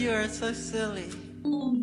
you are so silly. Oh,